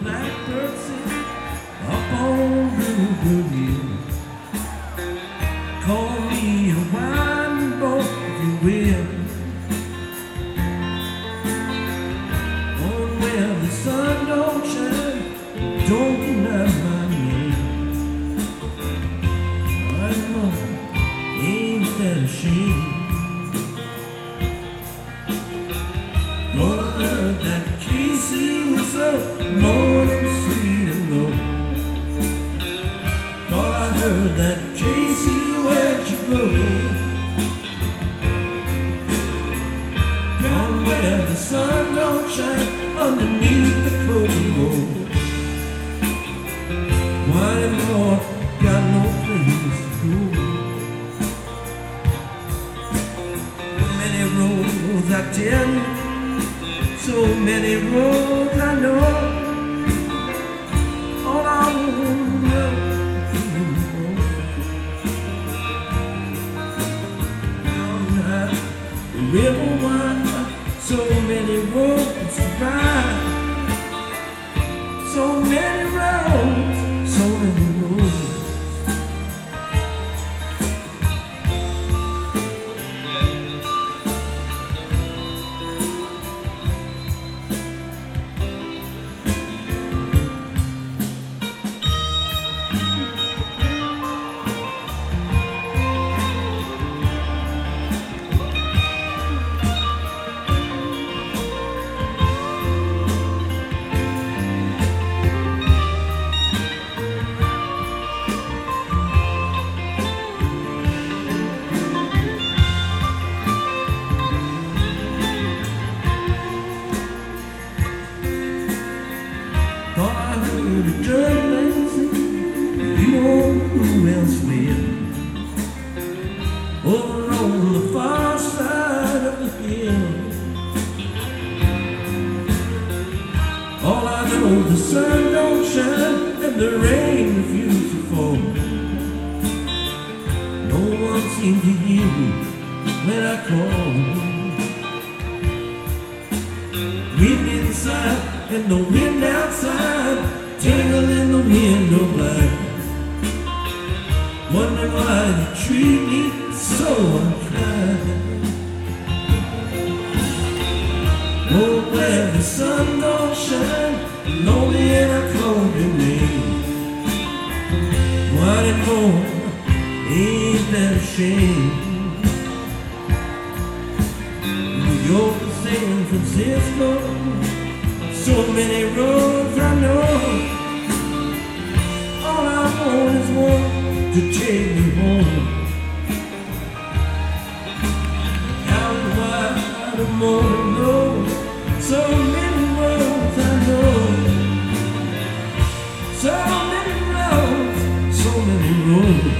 blackbird sings up on the river. A shame? Gonna learn that Casey was so morning sweet and low. Thought I heard that Casey, where'd you go? Down where the sun don't shine underneath roads I you, so many roads I know. All I want you. The river wide, so many roads to ride. Over on the far side of the hill. All I know, the sun don't shine and the rain refuses to fall. No one seems to hear me when I call. Wind inside and the wind outside, tangle in the window blind. Wondering why you treat me so unkind. Oh, where the sun don't shine, lonely in a cold rain. What and more, ain't that a shame? New York to San Francisco. So many roads I know. All I want is one to take me home. So many roads I know. So many roads, so many roads.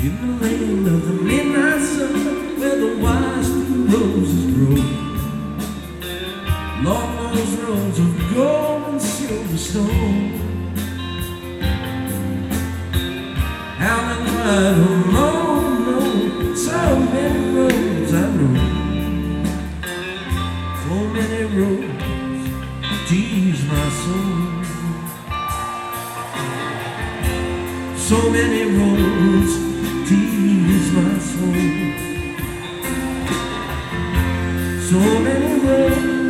In the land of the midnight sun, where the wise roses grow, and stone. Howling wide, oh no, no, so many roads I know, so many roads tease my soul. So many roads tease my soul. So many roads